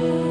you.